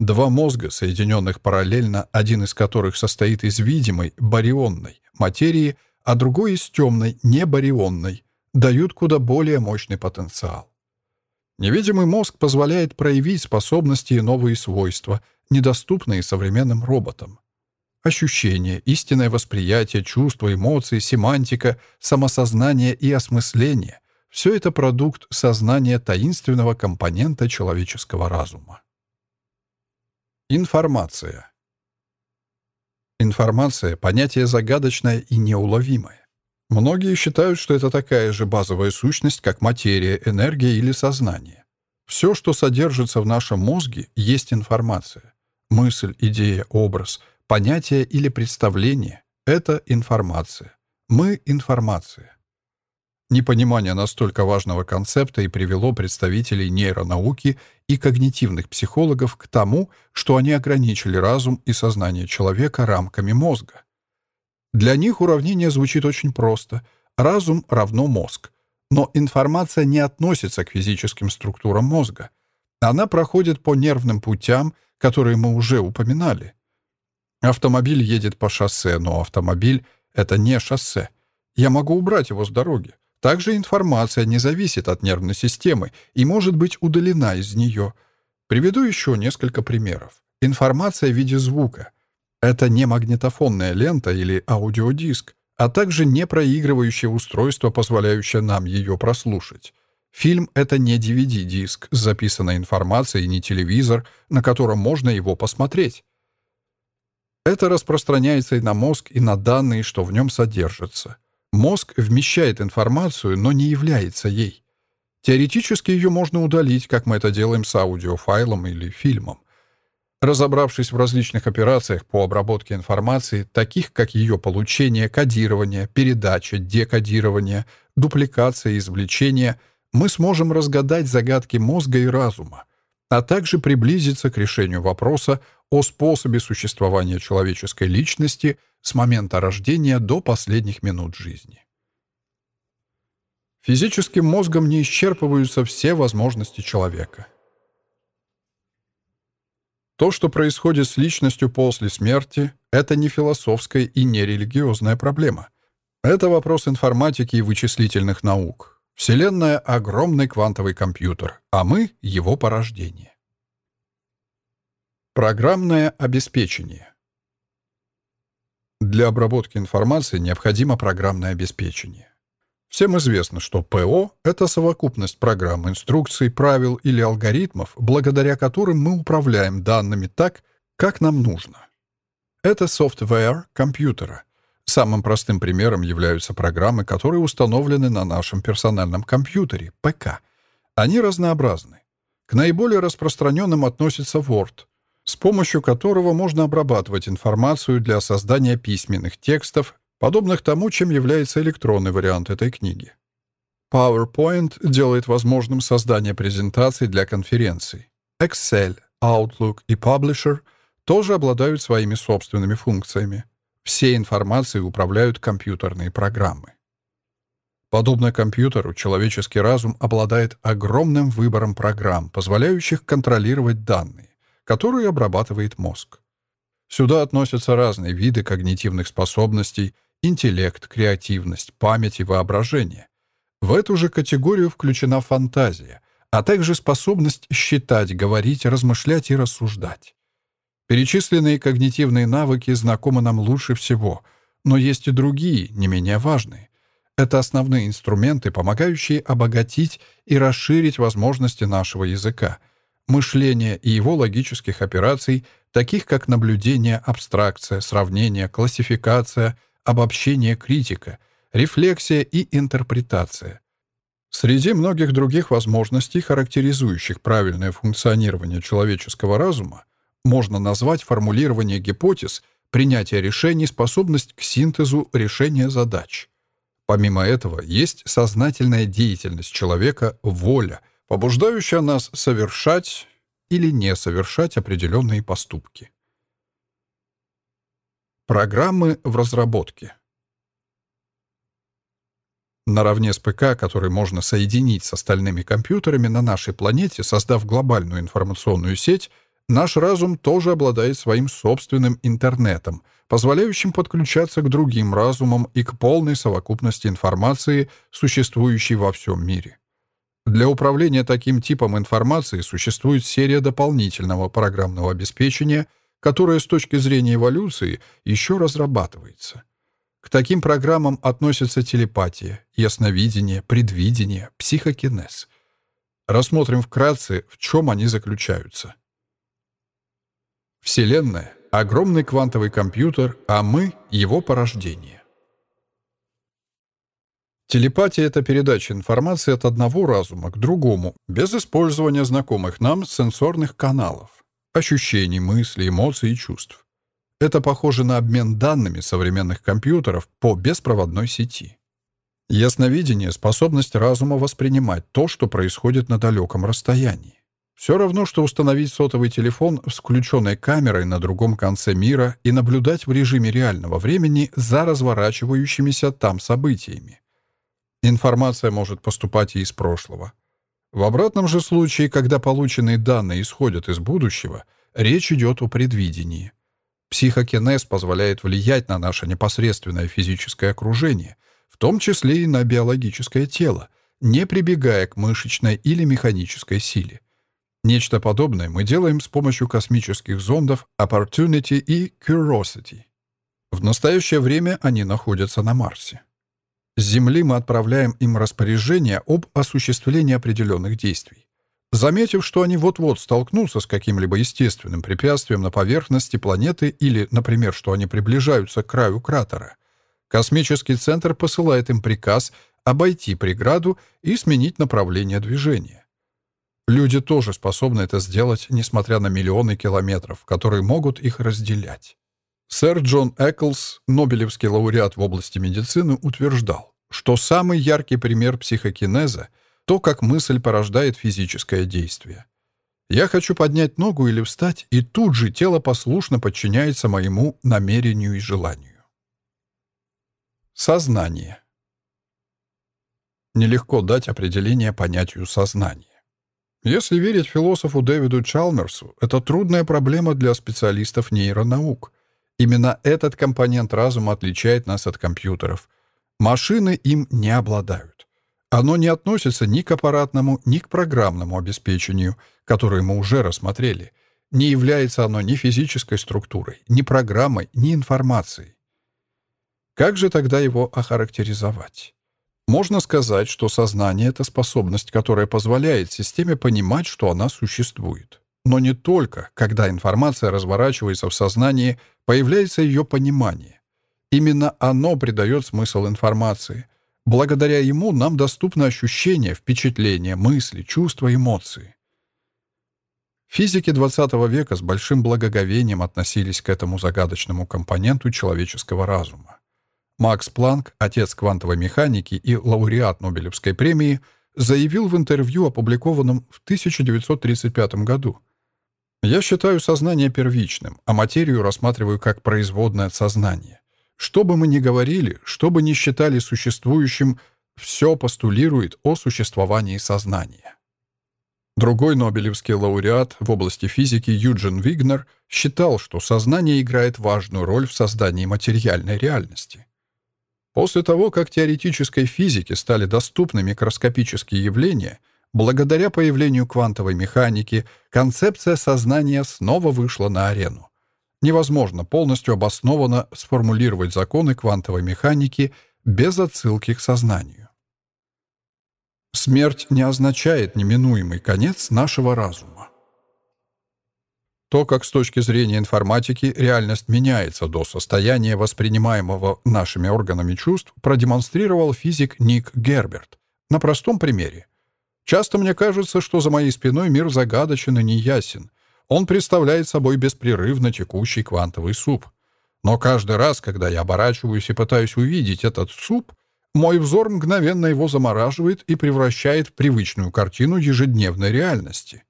Два мозга, соединенных параллельно, один из которых состоит из видимой, барионной, материи, а другой из темной, небарионной, дают куда более мощный потенциал. Невидимый мозг позволяет проявить способности и новые свойства, недоступные современным роботам. Ощущение, истинное восприятие, чувства, эмоции, семантика, самосознание и осмысление — все это продукт сознания таинственного компонента человеческого разума. Информация. Информация — понятие загадочное и неуловимое. Многие считают, что это такая же базовая сущность, как материя, энергия или сознание. Все, что содержится в нашем мозге, есть информация. Мысль, идея, образ, понятие или представление — это информация. Мы — информация. Непонимание настолько важного концепта и привело представителей нейронауки и когнитивных психологов к тому, что они ограничили разум и сознание человека рамками мозга. Для них уравнение звучит очень просто. Разум равно мозг. Но информация не относится к физическим структурам мозга. Она проходит по нервным путям, которые мы уже упоминали. Автомобиль едет по шоссе, но автомобиль — это не шоссе. Я могу убрать его с дороги. Также информация не зависит от нервной системы и может быть удалена из нее. Приведу еще несколько примеров. Информация в виде звука. Это не магнитофонная лента или аудиодиск, а также не проигрывающее устройство, позволяющее нам ее прослушать. Фильм — это не DVD-диск с записанной информацией, не телевизор, на котором можно его посмотреть. Это распространяется и на мозг, и на данные, что в нем содержатся. Мозг вмещает информацию, но не является ей. Теоретически ее можно удалить, как мы это делаем с аудиофайлом или фильмом. Разобравшись в различных операциях по обработке информации, таких как ее получение, кодирование, передача, декодирование, дупликация извлечение, мы сможем разгадать загадки мозга и разума, а также приблизиться к решению вопроса о способе существования человеческой личности – с момента рождения до последних минут жизни. Физическим мозгом не исчерпываются все возможности человека. То, что происходит с личностью после смерти, это не философская и не религиозная проблема. Это вопрос информатики и вычислительных наук. Вселенная — огромный квантовый компьютер, а мы — его порождение. Программное обеспечение. Для обработки информации необходимо программное обеспечение. Всем известно, что ПО — это совокупность программ, инструкций, правил или алгоритмов, благодаря которым мы управляем данными так, как нам нужно. Это софтвер компьютера. Самым простым примером являются программы, которые установлены на нашем персональном компьютере, ПК. Они разнообразны. К наиболее распространенным относится Word — с помощью которого можно обрабатывать информацию для создания письменных текстов, подобных тому, чем является электронный вариант этой книги. PowerPoint делает возможным создание презентаций для конференций. Excel, Outlook и Publisher тоже обладают своими собственными функциями. Всей информацией управляют компьютерные программы. Подобно компьютеру, человеческий разум обладает огромным выбором программ, позволяющих контролировать данные, которые обрабатывает мозг. Сюда относятся разные виды когнитивных способностей, интеллект, креативность, память и воображение. В эту же категорию включена фантазия, а также способность считать, говорить, размышлять и рассуждать. Перечисленные когнитивные навыки знакомы нам лучше всего, но есть и другие, не менее важные. Это основные инструменты, помогающие обогатить и расширить возможности нашего языка, мышления и его логических операций, таких как наблюдение, абстракция, сравнение, классификация, обобщение, критика, рефлексия и интерпретация. Среди многих других возможностей, характеризующих правильное функционирование человеческого разума, можно назвать формулирование гипотез, принятие решений, способность к синтезу решения задач. Помимо этого, есть сознательная деятельность человека, воля, побуждающая нас совершать или не совершать определенные поступки. Программы в разработке. Наравне с ПК, который можно соединить с остальными компьютерами на нашей планете, создав глобальную информационную сеть, наш разум тоже обладает своим собственным интернетом, позволяющим подключаться к другим разумам и к полной совокупности информации, существующей во всем мире. Для управления таким типом информации существует серия дополнительного программного обеспечения, которое с точки зрения эволюции еще разрабатывается. К таким программам относятся телепатия, ясновидение, предвидение, психокинез. Рассмотрим вкратце, в чем они заключаются. Вселенная Огромный квантовый компьютер, а мы — его порождение. Телепатия — это передача информации от одного разума к другому, без использования знакомых нам сенсорных каналов, ощущений, мыслей, эмоций и чувств. Это похоже на обмен данными современных компьютеров по беспроводной сети. Ясновидение — способность разума воспринимать то, что происходит на далеком расстоянии. Все равно, что установить сотовый телефон с включенной камерой на другом конце мира и наблюдать в режиме реального времени за разворачивающимися там событиями. Информация может поступать и из прошлого. В обратном же случае, когда полученные данные исходят из будущего, речь идет о предвидении. Психокинез позволяет влиять на наше непосредственное физическое окружение, в том числе и на биологическое тело, не прибегая к мышечной или механической силе. Нечто подобное мы делаем с помощью космических зондов Opportunity и Curiosity. В настоящее время они находятся на Марсе. С Земли мы отправляем им распоряжение об осуществлении определенных действий. Заметив, что они вот-вот столкнутся с каким-либо естественным препятствием на поверхности планеты или, например, что они приближаются к краю кратера, космический центр посылает им приказ обойти преграду и сменить направление движения. Люди тоже способны это сделать, несмотря на миллионы километров, которые могут их разделять. Сэр Джон Эклс, Нобелевский лауреат в области медицины, утверждал, что самый яркий пример психокинеза — то, как мысль порождает физическое действие. Я хочу поднять ногу или встать, и тут же тело послушно подчиняется моему намерению и желанию. Сознание. Нелегко дать определение понятию сознания. Если верить философу Дэвиду Чалмерсу, это трудная проблема для специалистов нейронаук. Именно этот компонент разума отличает нас от компьютеров. Машины им не обладают. Оно не относится ни к аппаратному, ни к программному обеспечению, которое мы уже рассмотрели. Не является оно ни физической структурой, ни программой, ни информацией. Как же тогда его охарактеризовать? Можно сказать, что сознание — это способность, которая позволяет системе понимать, что она существует. Но не только, когда информация разворачивается в сознании, появляется ее понимание. Именно оно придает смысл информации. Благодаря ему нам доступны ощущения, впечатления, мысли, чувства, эмоции. Физики XX века с большим благоговением относились к этому загадочному компоненту человеческого разума. Макс Планк, отец квантовой механики и лауреат Нобелевской премии, заявил в интервью, опубликованном в 1935 году. «Я считаю сознание первичным, а материю рассматриваю как производное от сознания. Что бы мы ни говорили, что бы ни считали существующим, все постулирует о существовании сознания. Другой нобелевский лауреат в области физики Юджин Вигнер считал, что сознание играет важную роль в создании материальной реальности. После того, как теоретической физике стали доступны микроскопические явления, благодаря появлению квантовой механики, концепция сознания снова вышла на арену. Невозможно полностью обоснованно сформулировать законы квантовой механики без отсылки к сознанию. Смерть не означает неминуемый конец нашего разума. То, как с точки зрения информатики реальность меняется до состояния, воспринимаемого нашими органами чувств, продемонстрировал физик Ник Герберт на простом примере. Часто мне кажется, что за моей спиной мир загадочен и неясен. Он представляет собой беспрерывно текущий квантовый суп. Но каждый раз, когда я оборачиваюсь и пытаюсь увидеть этот суп, мой взор мгновенно его замораживает и превращает в привычную картину ежедневной реальности.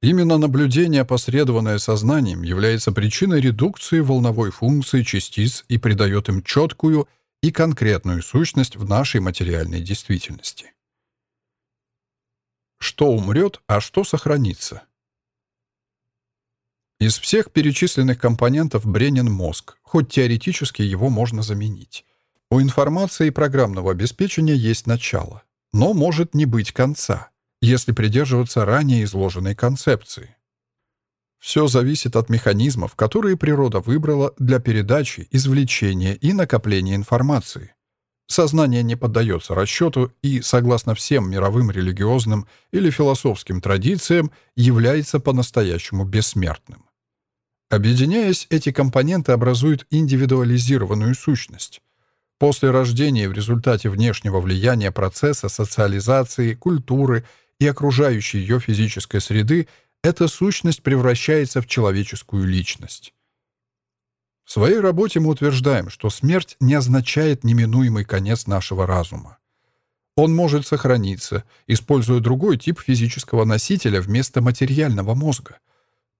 Именно наблюдение, опосредованное сознанием, является причиной редукции волновой функции частиц и придает им четкую и конкретную сущность в нашей материальной действительности. Что умрет, а что сохранится? Из всех перечисленных компонентов бренен мозг, хоть теоретически его можно заменить. У информации и программного обеспечения есть начало, но может не быть конца, если придерживаться ранее изложенной концепции. Все зависит от механизмов, которые природа выбрала для передачи, извлечения и накопления информации. Сознание не поддается расчету и, согласно всем мировым религиозным или философским традициям, является по-настоящему бессмертным. Объединяясь, эти компоненты образуют индивидуализированную сущность. После рождения в результате внешнего влияния процесса социализации, культуры и окружающей ее физической среды эта сущность превращается в человеческую личность. В своей работе мы утверждаем, что смерть не означает неминуемый конец нашего разума. Он может сохраниться, используя другой тип физического носителя вместо материального мозга.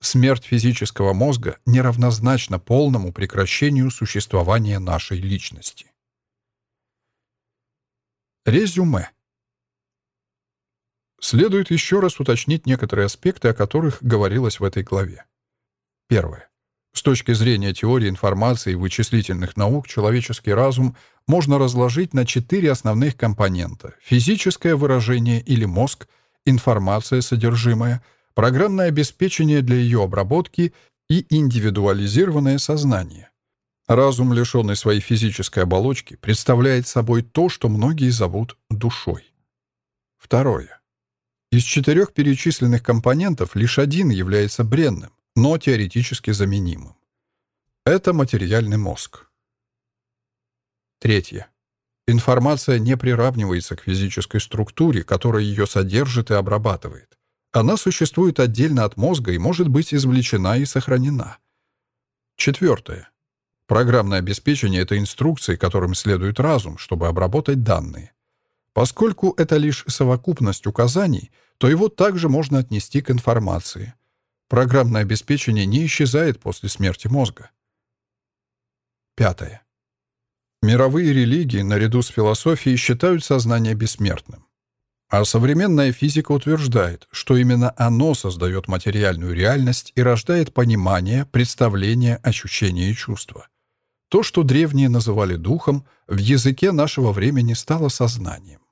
Смерть физического мозга неравнозначна полному прекращению существования нашей личности. Резюме. Следует еще раз уточнить некоторые аспекты, о которых говорилось в этой главе. Первое. С точки зрения теории информации и вычислительных наук человеческий разум можно разложить на четыре основных компонента. Физическое выражение или мозг, информация содержимое, программное обеспечение для ее обработки и индивидуализированное сознание. Разум, лишенный своей физической оболочки, представляет собой то, что многие зовут душой. Второе. Из четырех перечисленных компонентов лишь один является бренным, но теоретически заменимым. Это материальный мозг. Третье. Информация не приравнивается к физической структуре, которая ее содержит и обрабатывает. Она существует отдельно от мозга и может быть извлечена и сохранена. Четвертое. Программное обеспечение — это инструкции, которым следует разум, чтобы обработать данные. Поскольку это лишь совокупность указаний, то его также можно отнести к информации. Программное обеспечение не исчезает после смерти мозга. Пятое. Мировые религии наряду с философией считают сознание бессмертным. А современная физика утверждает, что именно оно создает материальную реальность и рождает понимание, представление, ощущения и чувства. То, что древние называли духом, в языке нашего времени стало сознанием.